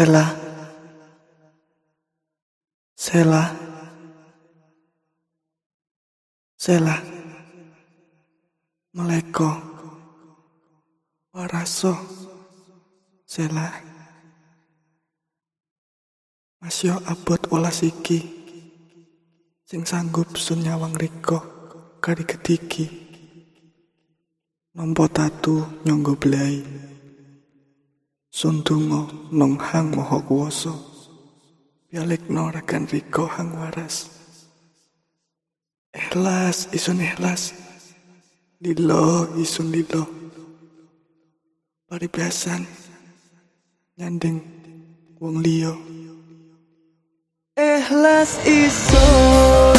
Sela Sela Sela Meleko Waraso Sela Masyo abot welas iki Sing sanggup sun nyawang riko Kari ketiki Nompo tatu nyonggo belai Sundungo nong hang moho kuwoso. Bialik norakan riko hang waras. Ikhlas isun ikhlas. Lilo isun lilo. Paribasan Nyanding wong liyo Ikhlas isun